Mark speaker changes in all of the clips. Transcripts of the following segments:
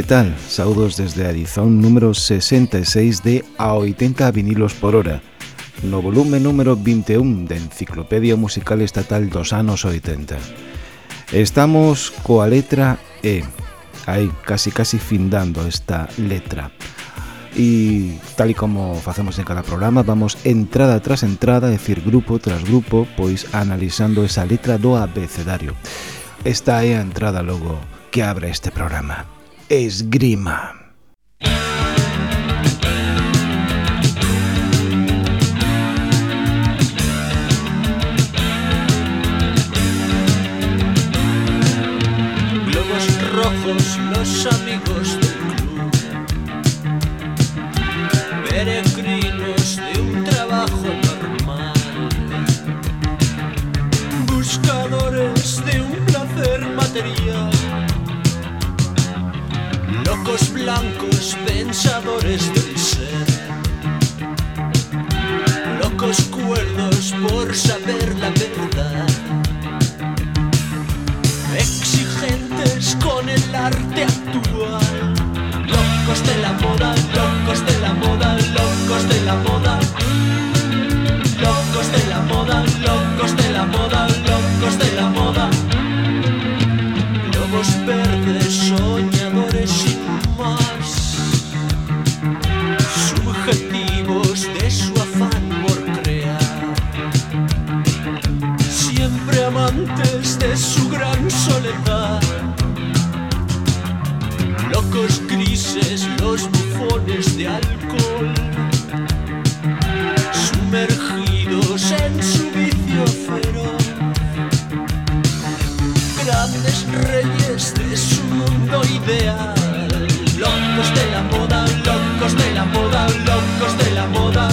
Speaker 1: que tal? Saudos desde Arizón número 66 de A 80 vinilos por hora No volume número 21 da Enciclopedia Musical Estatal dos anos 80 Estamos coa letra E Aí, casi casi findando esta letra e tal e como facemos en cada programa vamos entrada tras entrada, é dicir grupo tras grupo, pois analizando esa letra do abecedario. Esta é a entrada logo que abre este programa esgrima.
Speaker 2: Locos de la moda, locos de la moda, locos de la moda. Lobos verdes, soñadores sin más. Subjetivos de su afán por crear. Siempre amantes de su gran soledad. Locos grises, los bufones de alcohol. Ideal. Locos de la moda, locos de la moda, locos de la moda.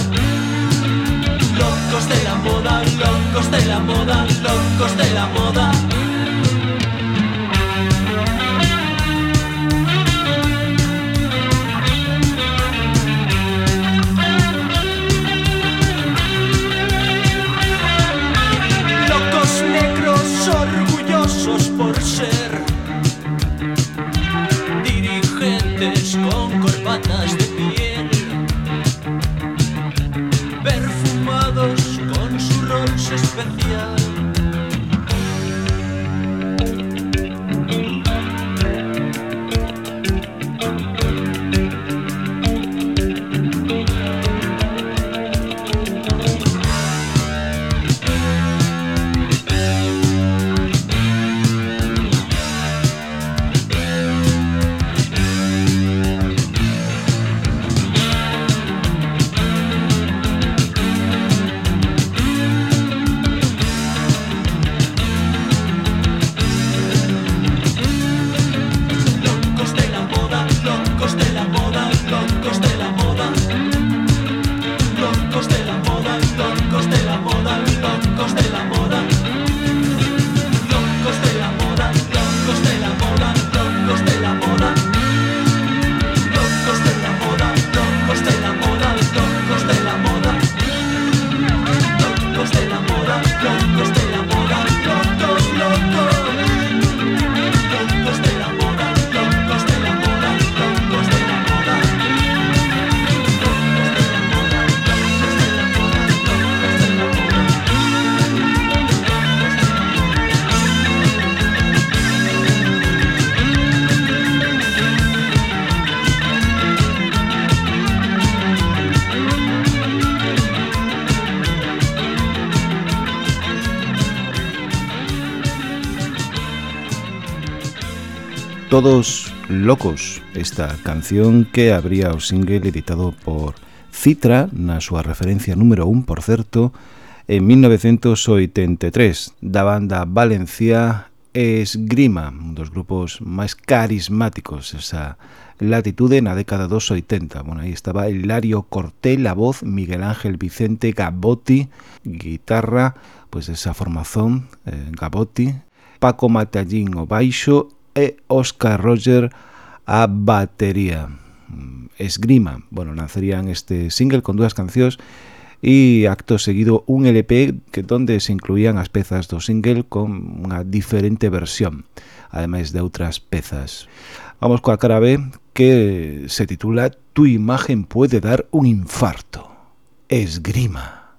Speaker 2: Locos de la moda, locos de la moda, locos de la moda.
Speaker 1: Todos Locos, esta canción que abría o single editado por Citra na súa referencia número 1, por certo, en 1983, da banda Valencia Esgrima, un dos grupos máis carismáticos esa latitude na década dos 80. Bueno, aí estaba Hilario Corté, la voz, Miguel Ángel Vicente Gabotti, guitarra, pues esa formazón, eh, Gabotti, Paco Matallín o baixo e Oscar Roger a batería. Mm, Esgrima, bueno, lanzarían este single con dúas cancións e acto seguido un LP que donde se incluían as pezas do single con unha diferente versión, ademais de outras pezas.
Speaker 2: Vamos coa cara B que se titula Tu imagen puede dar un infarto. Esgrima.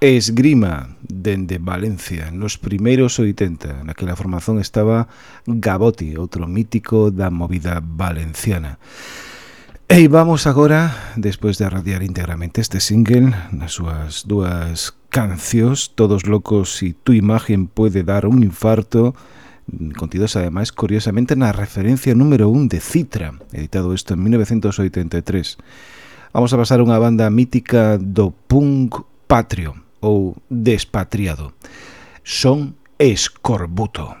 Speaker 2: Esgrima, dende Valencia, nos primeiros 80, naquela formación estaba Gaboti, outro mítico da movida valenciana. E vamos agora, despois de radiar íntegramente este single, nas súas dúas cancios, Todos Locos e Tu Imagen Puede Dar un Infarto, contidos ademais curiosamente na referencia número 1 de Citra, editado isto en 1983. Vamos a pasar unha banda mítica do punk patrio, ou despatriado. Son escorbuto.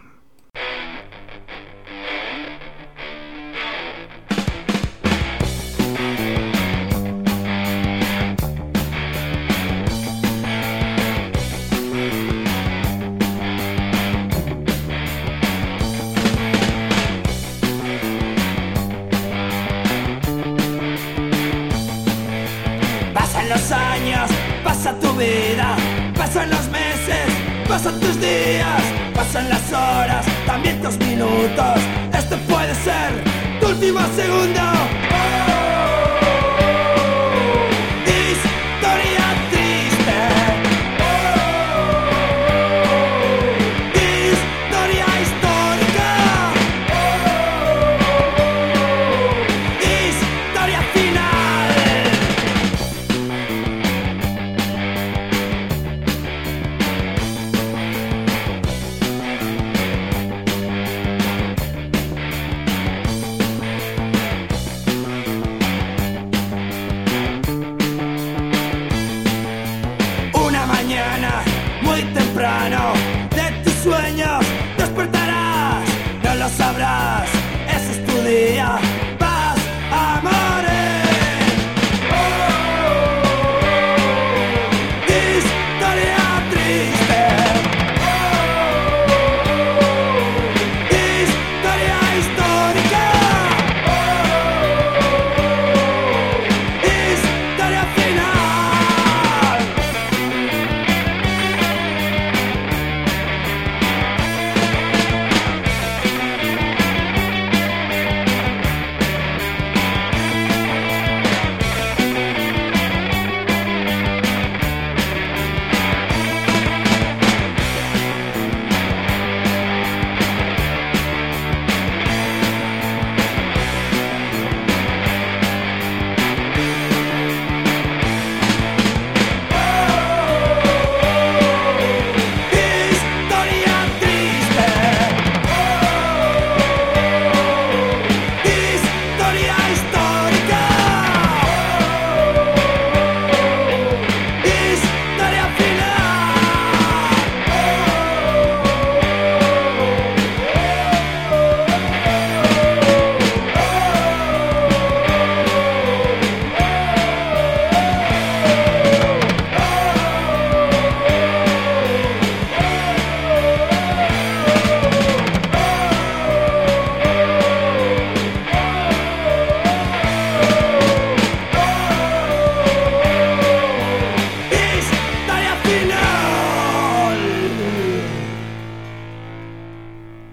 Speaker 3: Pasan tus días, pasan las horas, también tus minutos. Este puede ser tu último segundo.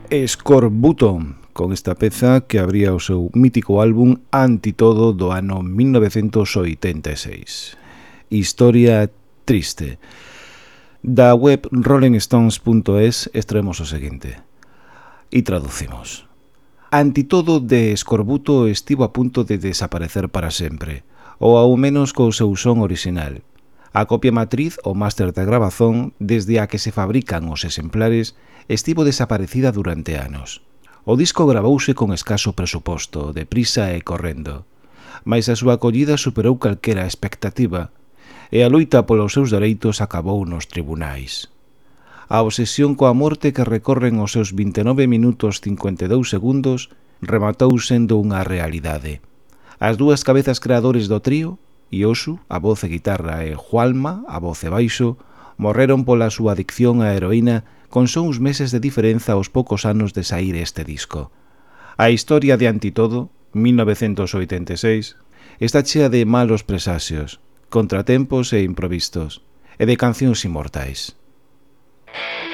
Speaker 1: Escorbuto con esta peza que abría o seu mítico álbum Antitodo do ano 1986. Historia triste. Da web rollingstones.es extraemos o seguinte e traducimos. Antitodo de Escorbuto estivo a punto de desaparecer para sempre, ou ao menos co seu son original. A copia matriz ou máster da grabazón desde a que se fabrican os exemplares estivo desaparecida durante anos. O disco grabouse con escaso presuposto, deprisa e correndo, mas a súa acollida superou calquera expectativa e a luita polos seus dereitos acabou nos tribunais. A obsesión coa morte que recorren os seus 29 minutos 52 segundos rematou sendo unha realidade. As dúas cabezas creadores do trío, Iosu, a voz e guitarra, e Jualma, a voz e baixo, morreron pola súa adicción á heroína con só uns meses de diferenza aos poucos anos de sair este disco. A historia de Antitodo, 1986, está chea de malos presaxios, contratempos e improvistos, e de cancións inmortais.
Speaker 3: Música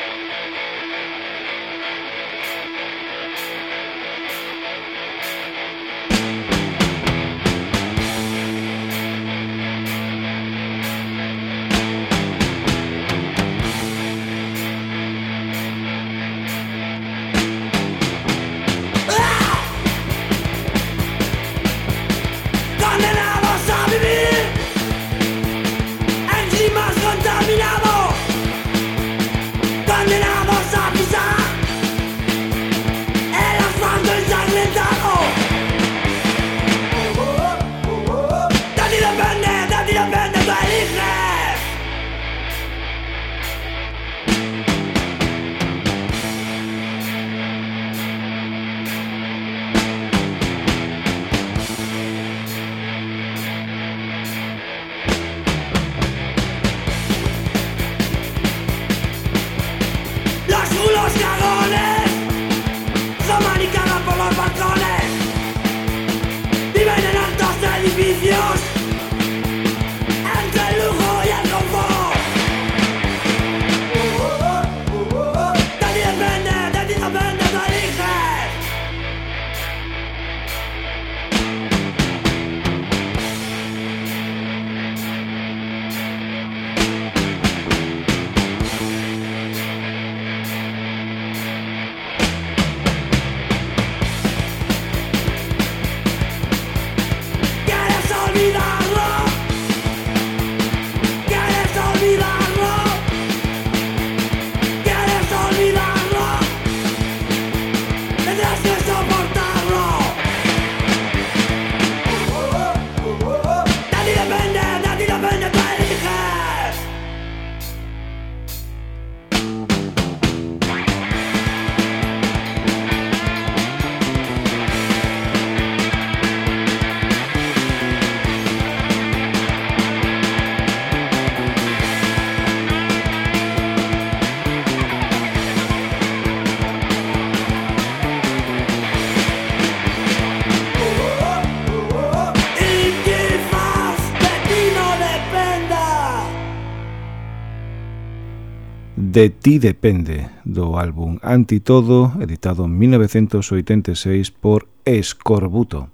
Speaker 1: De ti depende do álbum Antitodo, editado en 1986 por Escorbuto.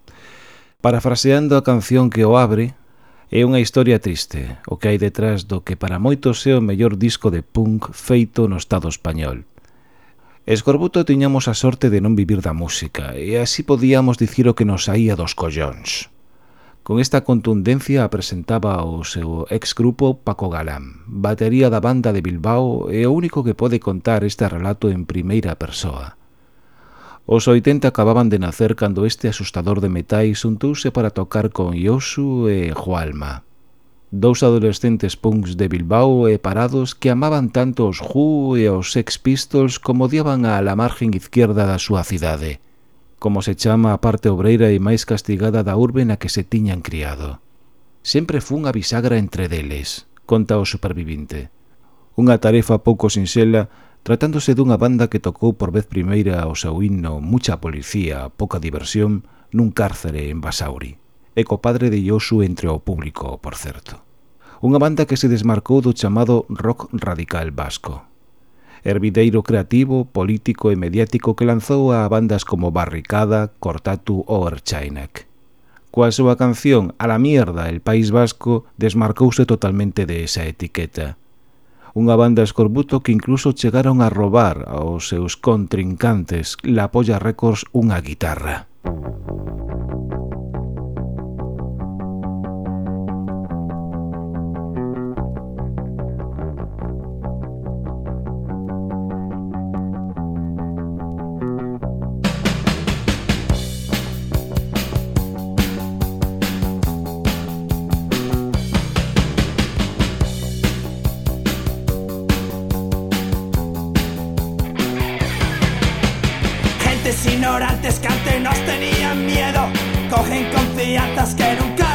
Speaker 1: Parafraseando a canción que o abre, é unha historia triste, o que hai detrás do que para moitos é o mellor disco de punk feito no Estado español. Escorbuto tiñamos a sorte de non vivir da música, e así podíamos dicir o que nos saía dos collóns. Con esta contundencia apresentaba o seu exgrupo Paco Galán, batería da banda de Bilbao e o único que pode contar este relato en primeira persoa. Os 80 acababan de nacer cando este asustador de metais untouse para tocar con Yosu e Joalma. dous adolescentes punks de Bilbao e parados que amaban tanto os Who e os Sex Pistols como odiaban a la margen izquierda da súa cidade como se chama a parte obreira e máis castigada da urbe na que se tiñan criado. Sempre fun a bisagra entre deles, conta o supervivinte. Unha tarefa pouco sinxela, tratándose dunha banda que tocou por vez primeira o seu himno Mucha policía, poca diversión, nun cárcere en Basauri, e co padre de Yosu entre o público, por certo. Unha banda que se desmarcou do chamado rock radical vasco hervideiro creativo, político e mediático que lanzou a bandas como Barricada, Cortatu ou Erchainek. Coa súa canción A la mierda el País Vasco desmarcouse totalmente de esa etiqueta. Unha banda escorbuto que incluso chegaron a robar aos seus contrincantes la Polla Records unha guitarra. Música
Speaker 3: ignorantes que antes nos tenían miedo, cogen confianzas que nunca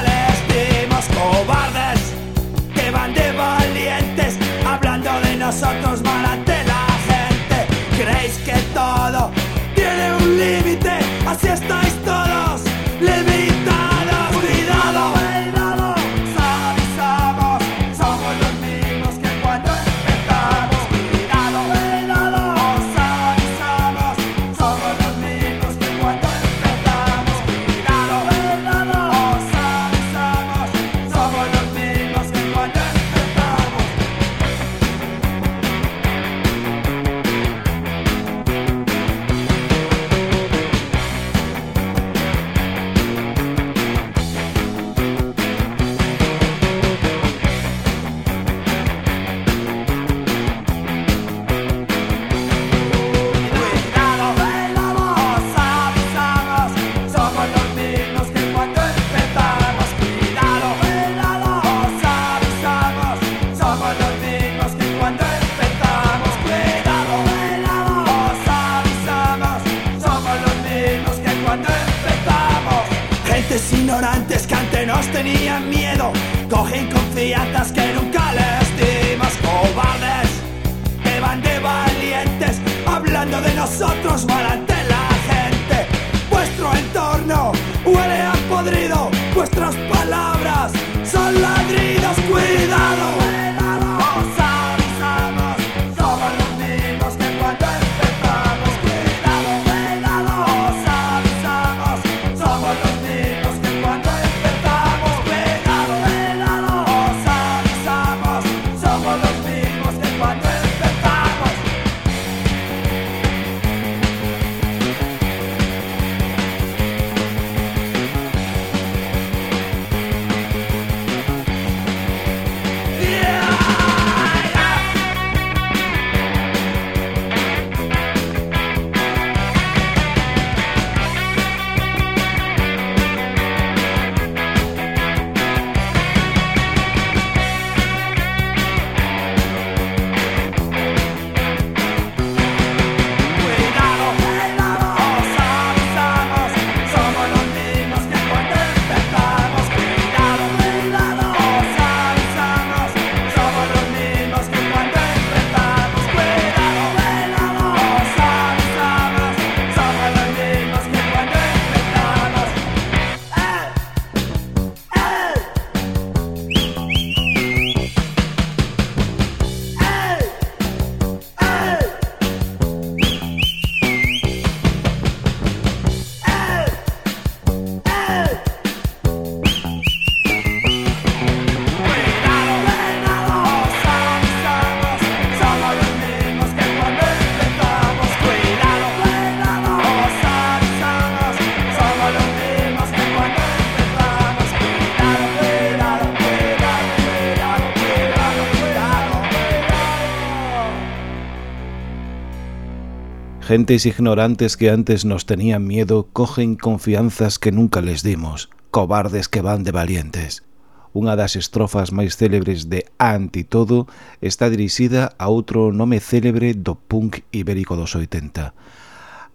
Speaker 1: Gentes ignorantes que antes nos tenían miedo cogen confianzas que nunca les dimos, cobardes que van de valientes. Unha das estrofas máis célebres de Anti Todo está dirixida a outro nome célebre do punk ibérico dos 80,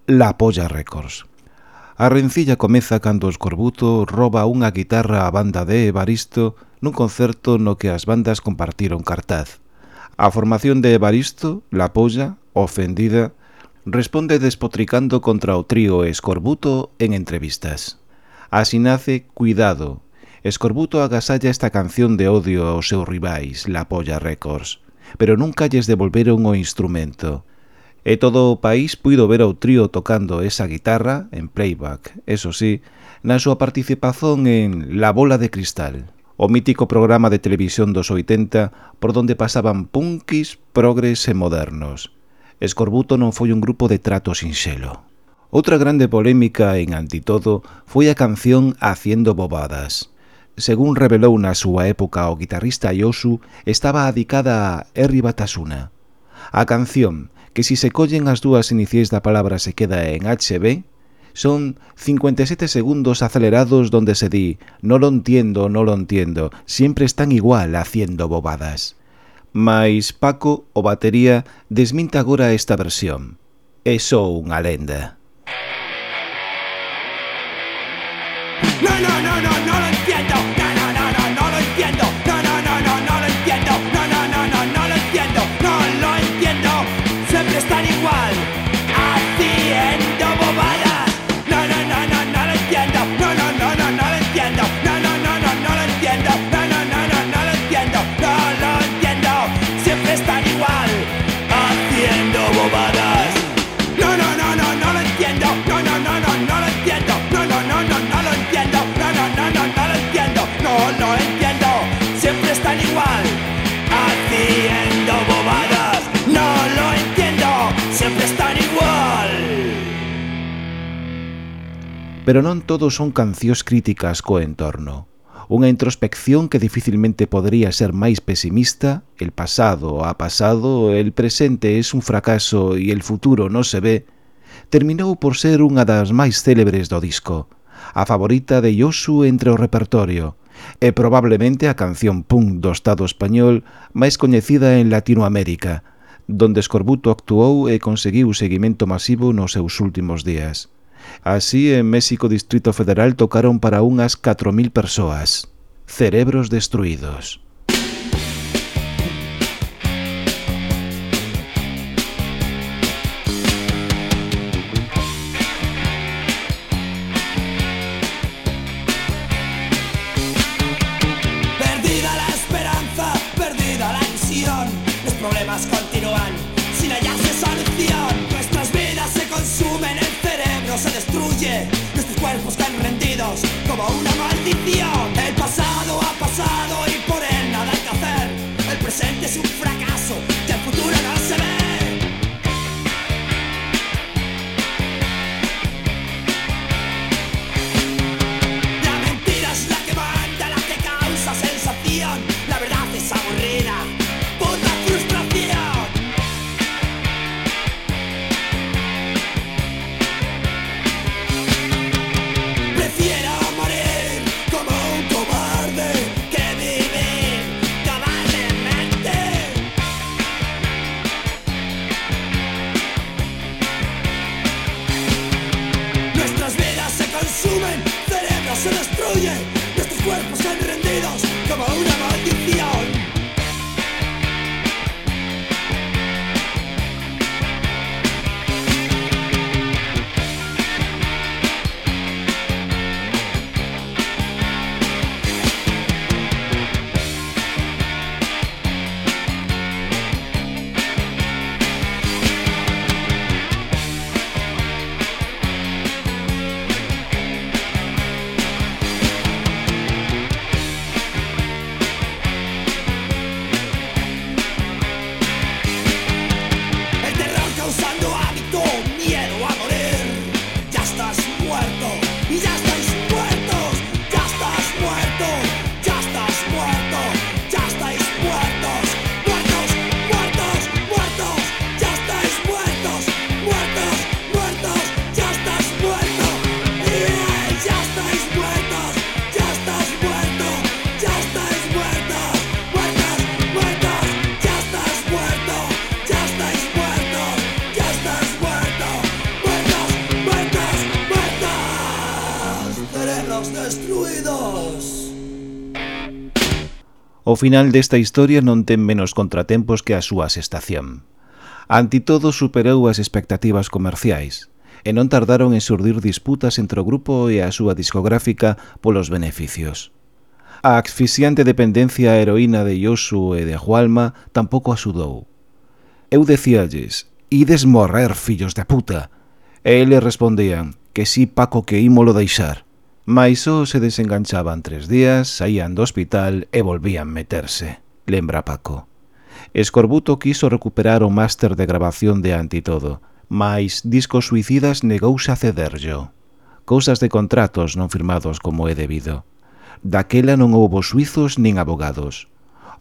Speaker 1: La Polla Records. A rencilla comeza cando Escorbuto roba unha guitarra á banda de Evaristo nun concerto no que as bandas compartiron cartaz. A formación de Evaristo, La Polla, ofendida, responde despotricando contra o trío Escorbuto en entrevistas. Así nace Cuidado. Escorbuto agasalla esta canción de odio aos seus rivais, La Polla Records, pero nunca lles devolveron o instrumento. E todo o país puido ver ao trío tocando esa guitarra en playback, eso sí, na súa participación en La Bola de Cristal o mítico programa de televisión dos 80 por donde pasaban punkis, progres e modernos. Escorbuto non foi un grupo de trato sinxelo. Outra grande polémica en Antitodo foi a canción Haciendo bobadas. Según revelou na súa época o guitarrista Yosu, estaba adicada a Erri Batasuna. A canción, que si se collen as dúas iniciais da palabra se queda en HB, son 57 segundos acelerados donde se di «No lo entiendo, no lo entiendo, siempre están igual haciendo bobadas» mais Paco, o batería, desminta agora esta versión. É só unha lenda.
Speaker 3: No, no, no, no, no lo entiendo
Speaker 1: Pero non todos son cancións críticas co entorno. Unha introspección que dificilmente podría ser máis pesimista, el pasado ha pasado, el presente es un fracaso e el futuro non se ve, terminou por ser unha das máis célebres do disco, a favorita de Yosu entre o repertorio, e probablemente a canción punk do Estado español máis coñecida en Latinoamérica, donde Scorbuto actuou e conseguiu seguimento masivo nos seus últimos días. Así, en México Distrito Federal tocaron para unhas 4.000 persoas. Cerebros destruídos.
Speaker 3: Destruye. Nuestros cuerpos caen rendidos como una maldición. El pasado ha pasado y por él nada hay que hacer. El presente es un
Speaker 1: O final desta historia non ten menos contratempos que a súa sextación. Anti todo superou as expectativas comerciais e non tardaron en surdir disputas entre o grupo e a súa discográfica polos beneficios. A asfixiante dependencia a heroína de Yosu e de Jualma tampouco axudou. Eu decíalles, ides morrer, fillos de puta. E eles respondían, que si Paco que ímolo deixar. Mais só se desenganchaban tres días, saían do hospital e volvían meterse, lembra Paco. Escorbuto quiso recuperar o máster de grabación de Antitodo, mais Discos Suicidas negouse a cederllo. Cousas de contratos non firmados como é debido. Daquela non houbo suizos nin abogados.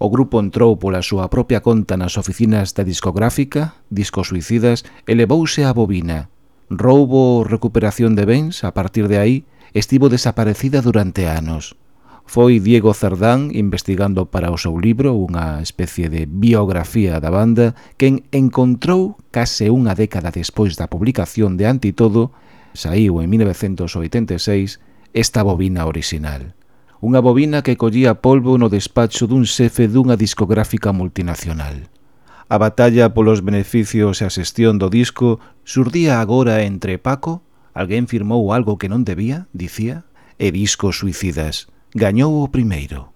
Speaker 1: O grupo entrou pola súa propia conta nas oficinas da discográfica, Discos Suicidas, elevouse a bobina, roubo ou recuperación de bens, a partir de aí, estivo desaparecida durante anos. Foi Diego Zardán investigando para o seu libro unha especie de biografía da banda quen encontrou case unha década despois da publicación de Antitodo saíu en 1986 esta bobina orixinal. Unha bobina que collía polvo no despacho dun xefe dunha discográfica multinacional. A batalla polos beneficios e a xestión do disco surdía agora entre Paco Alguén firmou algo que non debía, dicía, e discos suicidas. Gañou o primeiro.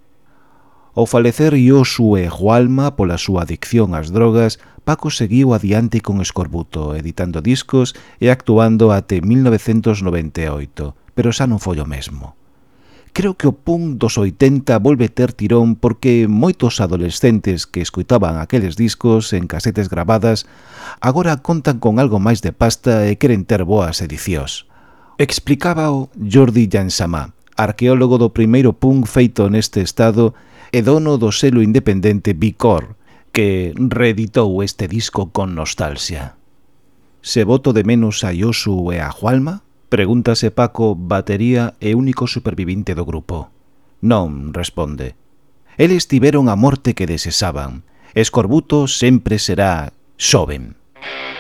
Speaker 1: Ao falecer Iosu e Jualma pola súa adicción ás drogas, Paco seguiu adiante con escorbuto, editando discos e actuando até 1998, pero xa non foi o mesmo. Creo que o punk dos 80 volve ter tirón porque moitos adolescentes que escoitaban aqueles discos en casetes grabadas agora contan con algo máis de pasta e queren ter boas edicións. Explicaba o Jordi Jansamá, arqueólogo do primeiro punk feito neste estado e dono do selo independente Bicor, que reeditou este disco con nostalgia. Se voto de menos a Yosu e a Jualma, Pregúntase Paco, batería e único supervivinte do grupo. Non, responde. Eles tiveron a morte que desesaban. Escorbuto sempre será xoven. Música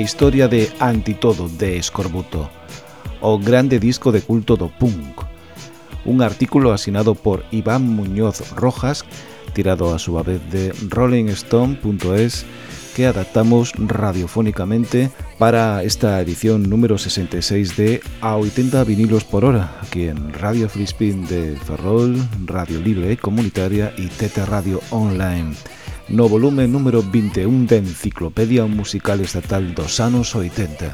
Speaker 1: historia de Antitodo de Escorbuto, o grande disco de culto do punk. Un artículo asinado por Iván Muñoz Rojas, tirado a súa vez de rollingstone.es, que adaptamos radiofónicamente para esta edición número 66 de A 80 vinilos por hora, aquí en Radio Frispin de Ferrol, Radio Libre Comunitaria y Tete Radio Online no volume número 21 da Enciclopedia Musical Estatal dos anos 80.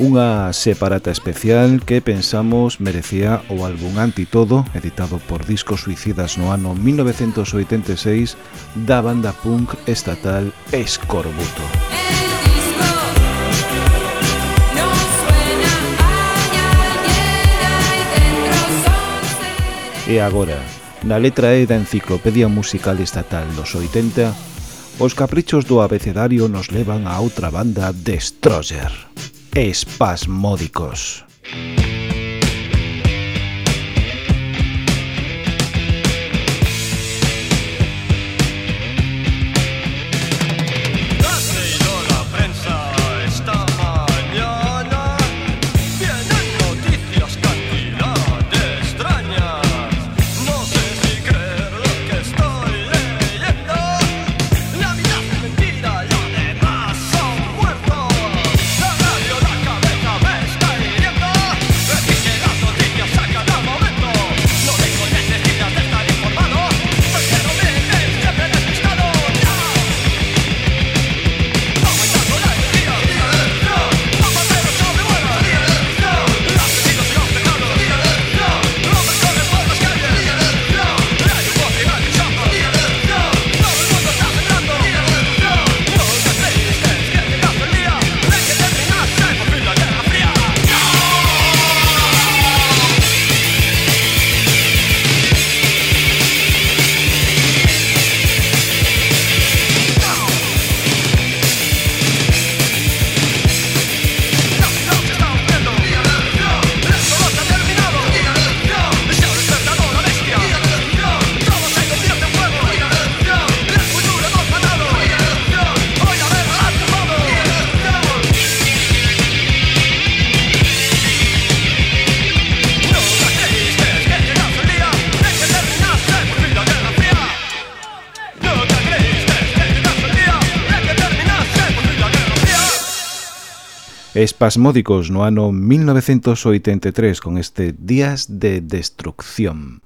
Speaker 1: Unha separata especial que pensamos merecía o álbum Antitodo, editado por Discos Suicidas no ano 1986, da banda punk estatal Escorbuto. E agora, Na letra E da Enciclopedia Musical Estatal dos 80, os caprichos do abecedario nos levan a outra banda de Stroger, Espasmódicos. espasmódicos no ano 1983 con este Días de Destrucción.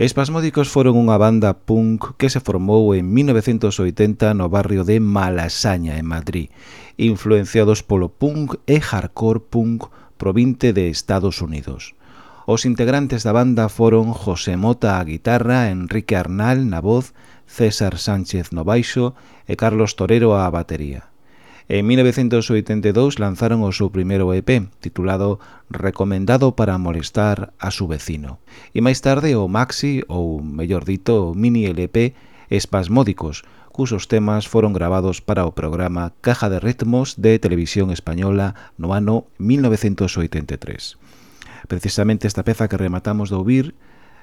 Speaker 1: Espasmódicos foron unha banda punk que se formou en 1980 no barrio de Malasaña, en Madrid, influenciados polo punk e hardcore punk provinte de Estados Unidos. Os integrantes da banda foron José Mota a guitarra, Enrique Arnal na voz, César Sánchez no baixo e Carlos Torero á batería. En 1982 lanzaron o seu primeiro EP, titulado Recomendado para molestar a su vecino. E máis tarde o maxi, ou mellor dito, o mini LP Espasmódicos, cusos temas foron grabados para o programa Caja de Ritmos de Televisión Española no ano 1983. Precisamente esta peza que rematamos de ouvir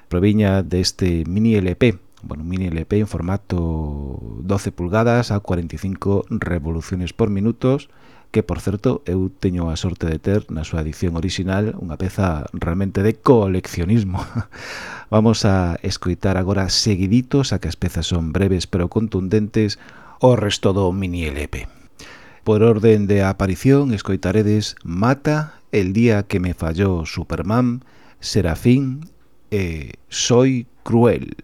Speaker 1: proviña deste mini LP, bueno, mini LP en formato 12 pulgadas a 45 revoluciones por minutos, que por certo eu teño a sorte de ter na súa edición original unha peza realmente de coleccionismo. Vamos a escoitar agora seguiditos, a que as pezas son breves pero contundentes, o resto do mini LP. Por orden de aparición, escoitaredes Mata, El día que me falló Superman, Serafín e Soy cruel.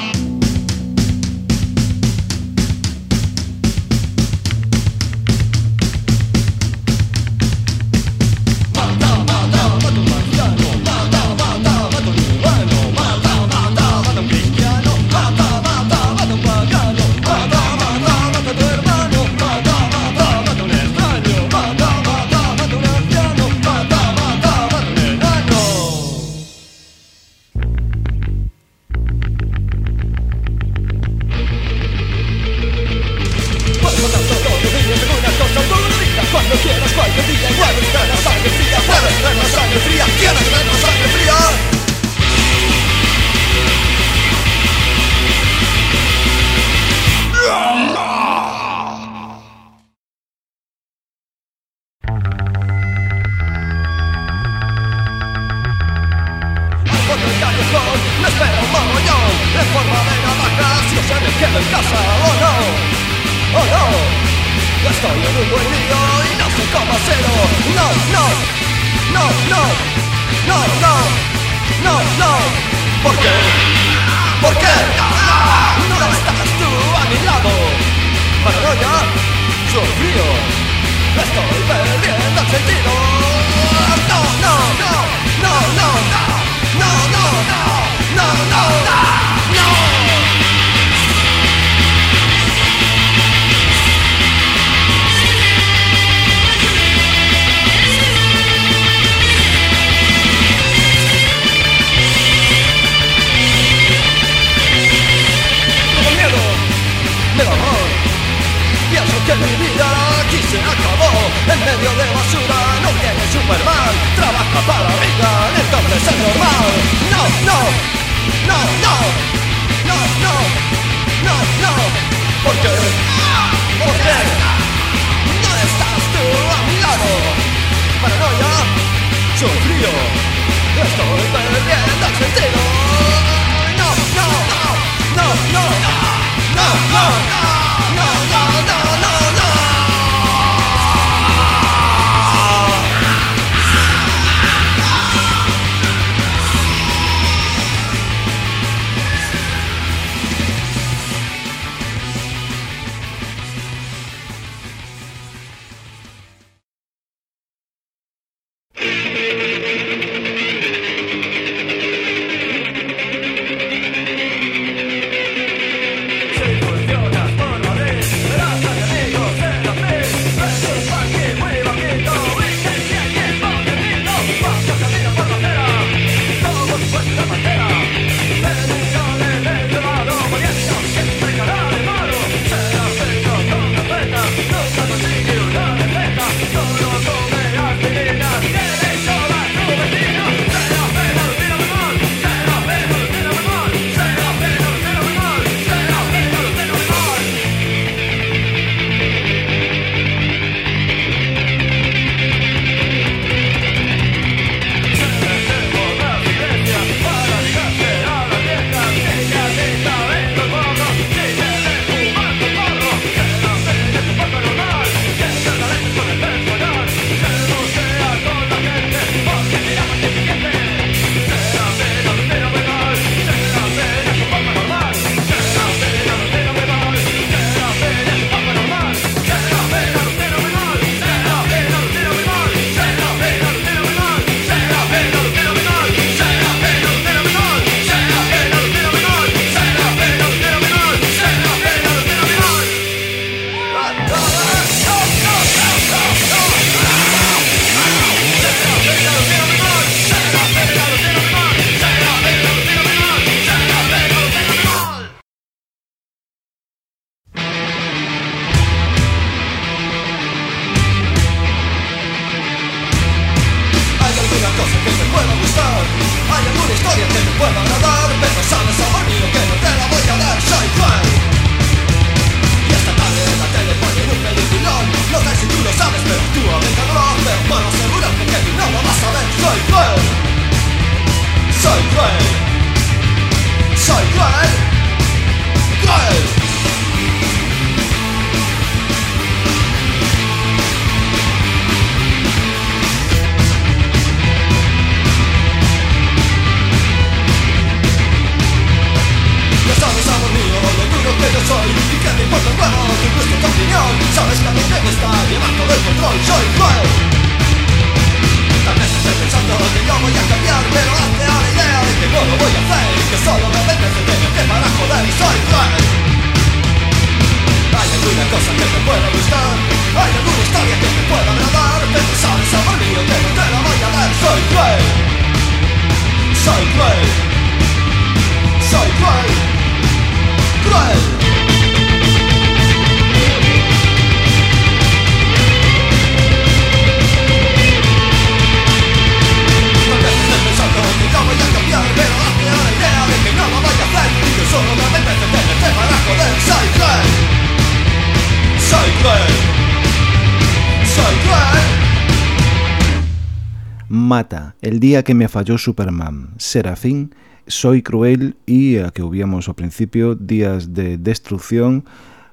Speaker 1: El día que me falló Superman, Serafín, Soy cruel y a que hubiéramos al principio, Días de destrucción,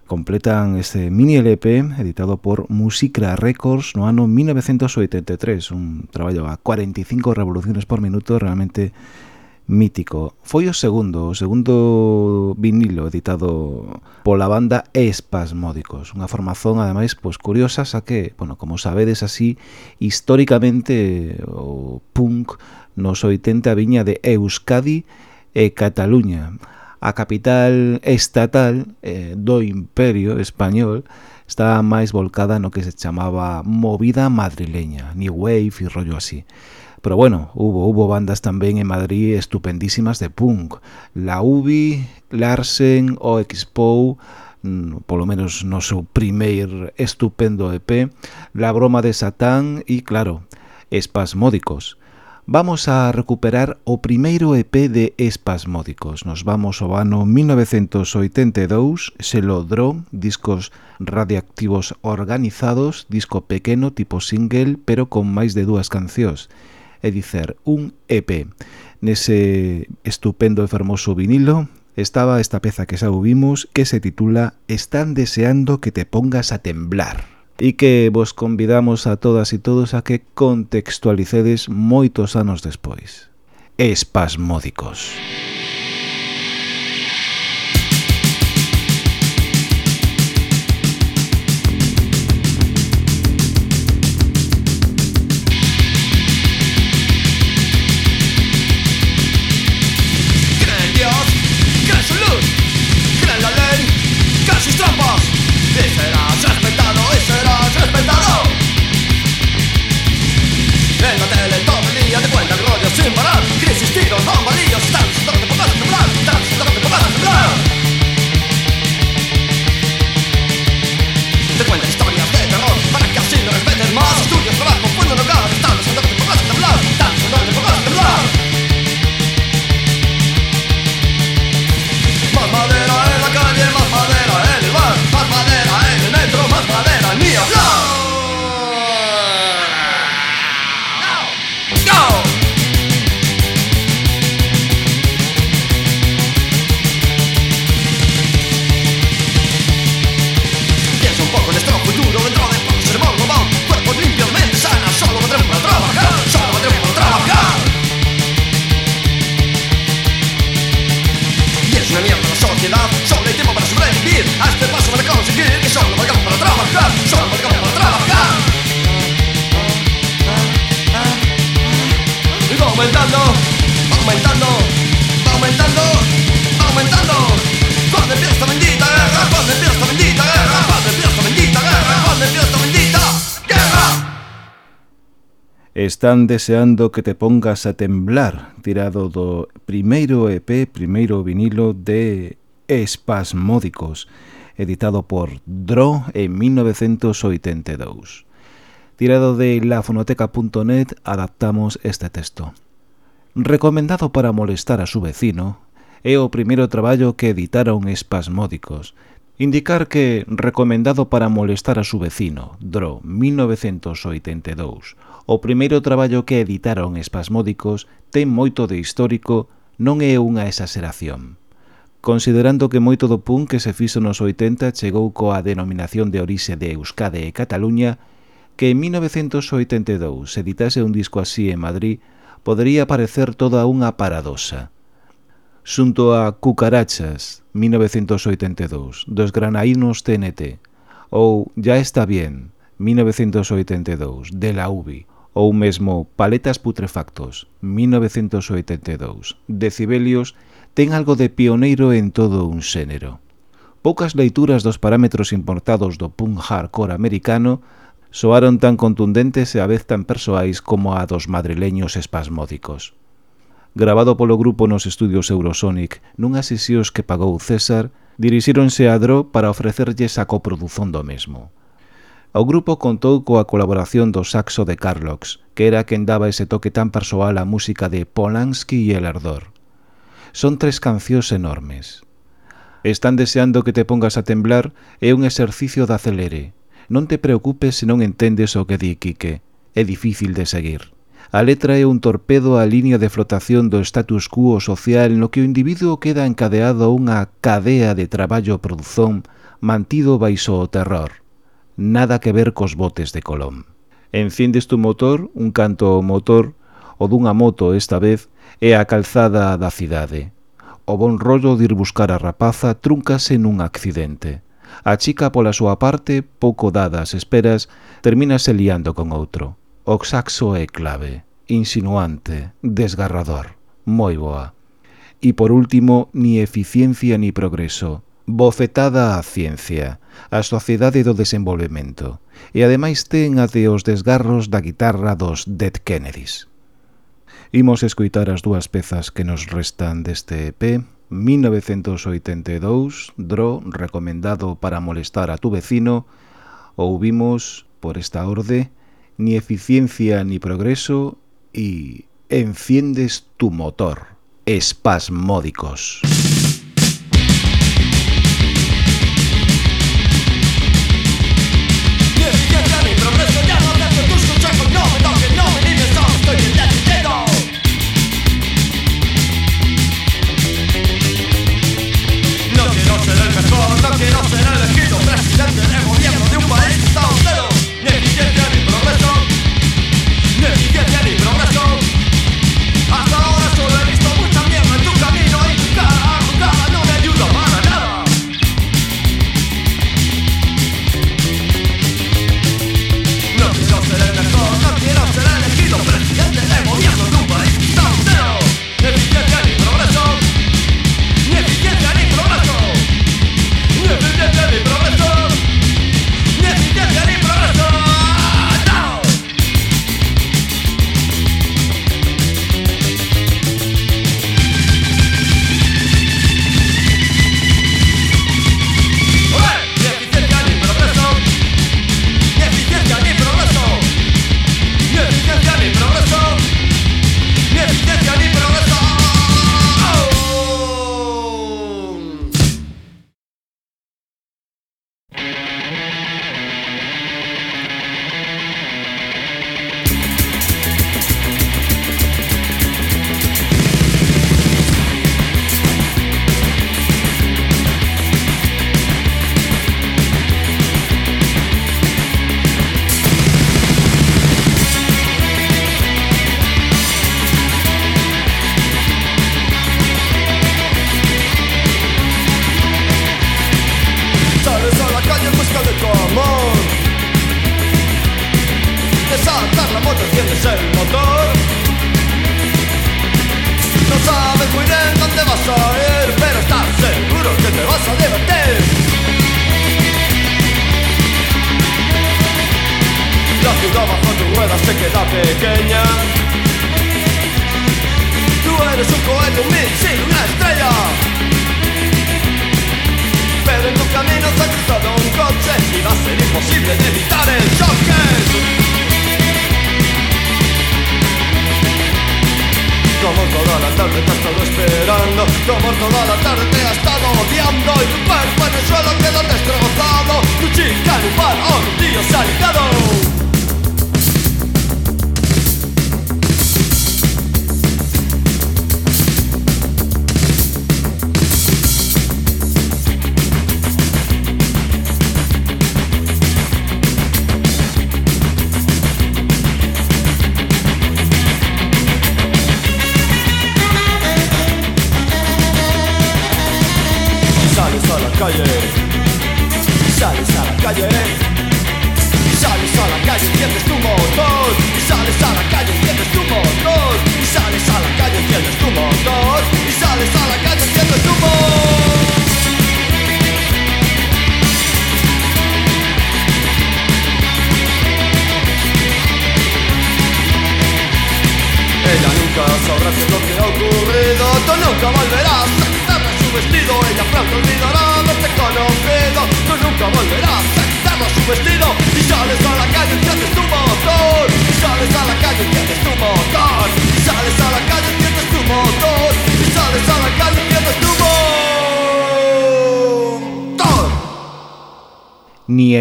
Speaker 1: completan este mini LP editado por Musicra Records no ano 1983, un traballo a 45 revoluciones por minuto realmente mítico. Foi o segundo, o segundo vinilo editado pola banda Espasmódicos, unha formación ademais pois curiosa, xa que, bueno, como sabedes así, históricamente o punk nos 80 viña de Euskadi e Cataluña, a capital estatal eh, do Imperio Español, estaba máis volcada no que se chamaba movida madrileña, new wave e rollo así. Pero bueno, hubo, hubo bandas tamén en Madrid estupendísimas de punk. La UBI, Larsen o Expo, mm, polo menos no seu primeiro estupendo EP, La Broma de Satán e, claro, Espasmódicos. Vamos a recuperar o primeiro EP de Espasmódicos. Nos vamos ao ano 1982, Selodron, discos radiactivos organizados, disco pequeno tipo single, pero con máis de dúas cancións e dicer un EP. Nese estupendo e fermoso vinilo estaba esta peza que xa vimos que se titula Están deseando que te pongas a temblar e que vos convidamos a todas e todos a que contextualicedes moitos anos despois. Espasmódicos. Espasmódicos. están deseando que te pongas a temblar, tirado do primeiro EP, primeiro vinilo de Espasmódicos, editado por Dro en 1982. Tirado de lafonoteca.net adaptamos este texto. Recomendado para molestar a su vecino, é o primeiro traballo que editaron Espasmódicos, Indicar que recomendado para molestar a su vecino, DRO 1982, O primeiro traballo que editaron espasmódicos ten moito de histórico, non é unha exaseración. Considerando que moito do punk que se fixo nos 80 chegou coa denominación de orixe de Euskade e Cataluña, que en 1982 se editase un disco así en Madrid podría parecer toda unha paradoxa. Xunto a Cucarachas, 1982, dos granainos TNT, ou Ya está bien, 1982, de la UBI, ou mesmo Paletas putrefactos, 1982, Decibelios, ten algo de pioneiro en todo un xénero. Poucas leituras dos parámetros importados do punk hardcore americano soaron tan contundentes e a vez tan persoais como a dos madrileños espasmódicos. Grabado polo grupo nos estudios Eurosonic nunhas sesións que pagou César, dirixíronse a Dro para ofrecerlles a coprodución do mesmo. O grupo contou coa colaboración do saxo de Carlox, que era quen daba ese toque tan persoal á música de Polanski e El Ardor. Son tres cancións enormes. Están deseando que te pongas a temblar é un exercicio de acelere. Non te preocupes se non entendes o que di Quique. É difícil de seguir. A letra é un torpedo á liña de flotación do status quo social no que o individuo queda encadeado a unha cadea de traballo produzón
Speaker 4: mantido baixo o terror nada que ver cos botes de Colón. En fin deste motor, un canto motor, o dunha moto esta vez, é a calzada da cidade. O bon rollo de ir buscar a rapaza trúncase nun accidente. A chica pola súa parte, pouco dadas esperas, termínase liando con outro. O saxo é clave, insinuante, desgarrador, moi boa. E por último, ni eficiencia ni progreso, bofetada á ciencia, á sociedade do desenvolvemento, e ademais ten ate os desgarros da guitarra dos Dead Kennedys. Imos escuitar as dúas pezas que nos restan deste EP, 1982, Dro, recomendado para molestar a tu vecino, ouvimos, por esta orde, Ni eficiencia ni progreso e Enciendes tu motor, espasmódicos.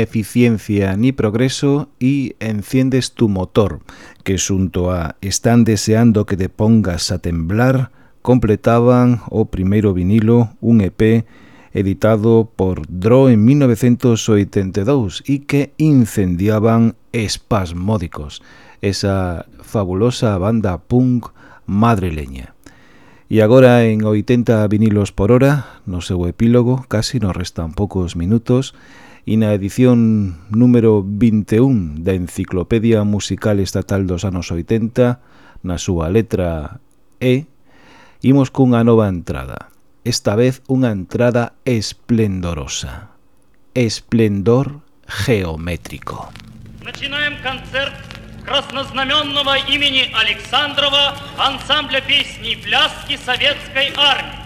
Speaker 4: eficiencia ni progreso y enciendes tu motor, que xunto a Están deseando que te pongas a temblar, completaban o primeiro vinilo, un EP,
Speaker 1: editado por Dro en 1982 e que incendiaban Espasmódicos, esa fabulosa banda punk madrileña. E agora en 80 vinilos por hora, no seu epílogo, casi nos restan poucos minutos, na edición número 21 da Enciclopedia Musical Estatal dos anos 80, na súa letra E, imos cunha nova entrada. Esta vez unha entrada esplendorosa. Esplendor geométrico.
Speaker 5: Начинаем концерт краснознаменного имени Александрова ансамбля песни и пляски советской армии.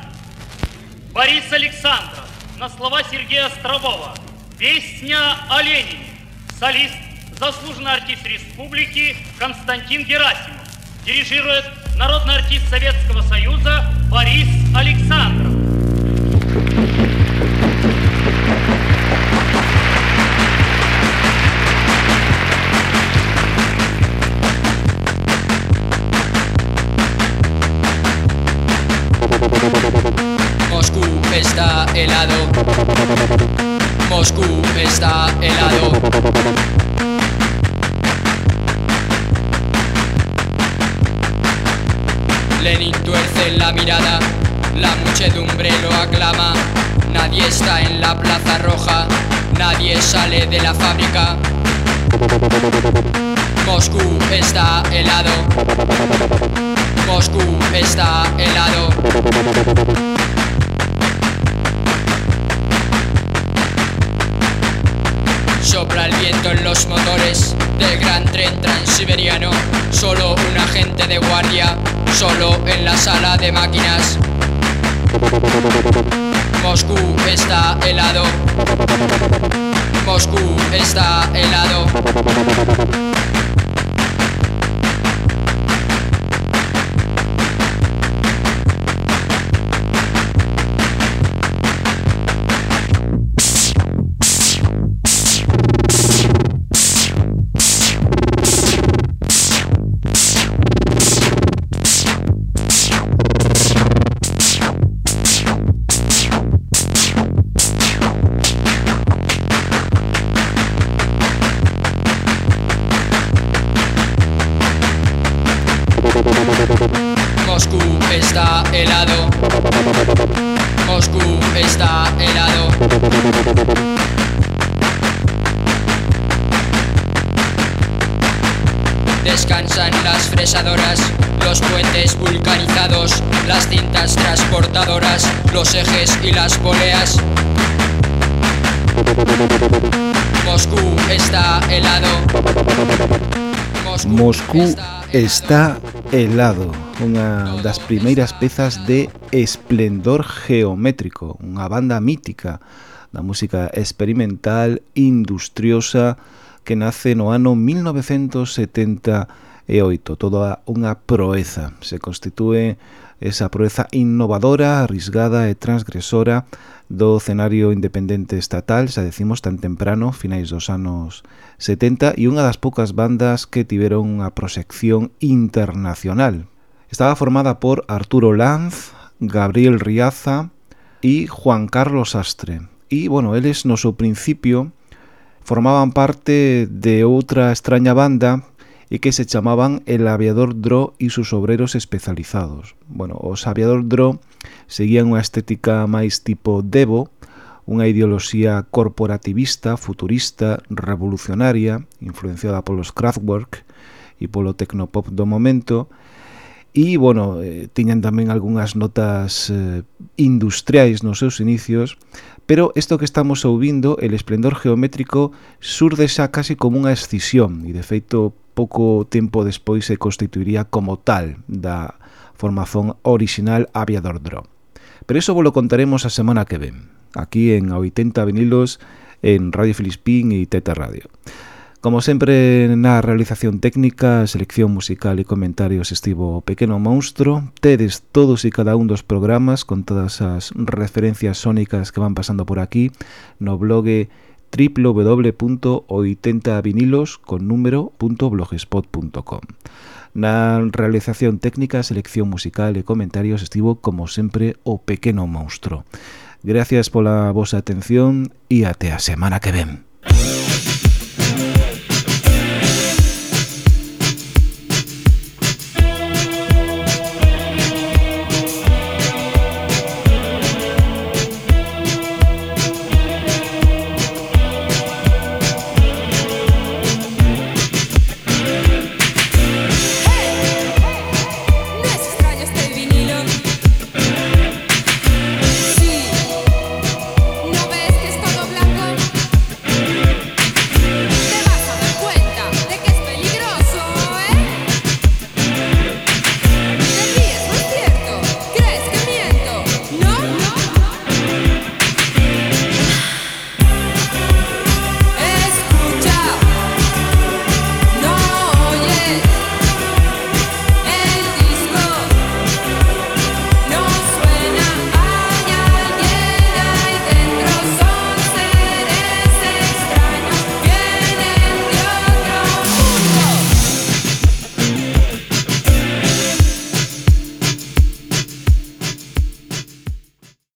Speaker 5: Борис Александров на слова Сергея Острового. Песня о Ленине. Солист, заслуженный артист республики Константин Герасимов. Дирижирует народный артист Советского Союза Борис Александров.
Speaker 6: Moscú está helado. Moscú está helado. Lenin tuerce la mirada, la muchedumbre lo aclama. Nadie está en la plaza roja, nadie sale de la fábrica. Moscú está helado. Moscú está helado. El viento en los motores del gran tren transiberiano. Solo un agente de guardia, solo en la sala de máquinas. Moscú está helado. Moscú está helado. Está helado. Descansan las fresadoras, los puentes vulcanizados, las cintas transportadoras, los ejes y las poleas. Moscú está helado.
Speaker 1: Moscú está helado, unha das primeiras pezas de Esplendor Geométrico, unha banda mítica da música experimental industriosa que nace no ano 1978. Toda unha proeza. Se constitúe esa proeza innovadora, arriesgada e transgresora do cenario independente estatal, xa decimos tan temprano, finais dos anos 70, e unha das poucas bandas que tiveron unha proxección internacional. Estaba formada por Arturo Lanz, Gabriel Riaza y Juan Carlos Astre. Y bueno, eles no su principio formaban parte de outra extraña banda e que se chamaban El Aviador Dro e sus obreros especializados. Bueno, os Aviador Dro seguían unha estética máis tipo Devo, unha ideoloxía corporativista, futurista, revolucionaria, influenciada polos Kraftwerk e polo tecnopop do momento, e, bueno, eh, tiñan tamén algunhas notas eh, industriais nos seus inicios, pero isto que estamos ouvindo, el esplendor geométrico, surde xa casi como unha escisión, e de feito pouco tempo despois se constituiría como tal da formación original Aviador Drop. Pero eso vos lo contaremos a semana que ven, aquí en 80 vinilos en Radio Filispín e Teta Radio. Como sempre na realización técnica, selección musical e comentarios estivo o Pequeno Monstro. Tedes todos e cada un dos programas con todas as referencias sónicas que van pasando por aquí no blog www.80vinilos con número.blogspot.com Na realización técnica, selección musical e comentarios estivo, como sempre, o pequeno monstro. Gracias pola vosa atención e até a semana que ven.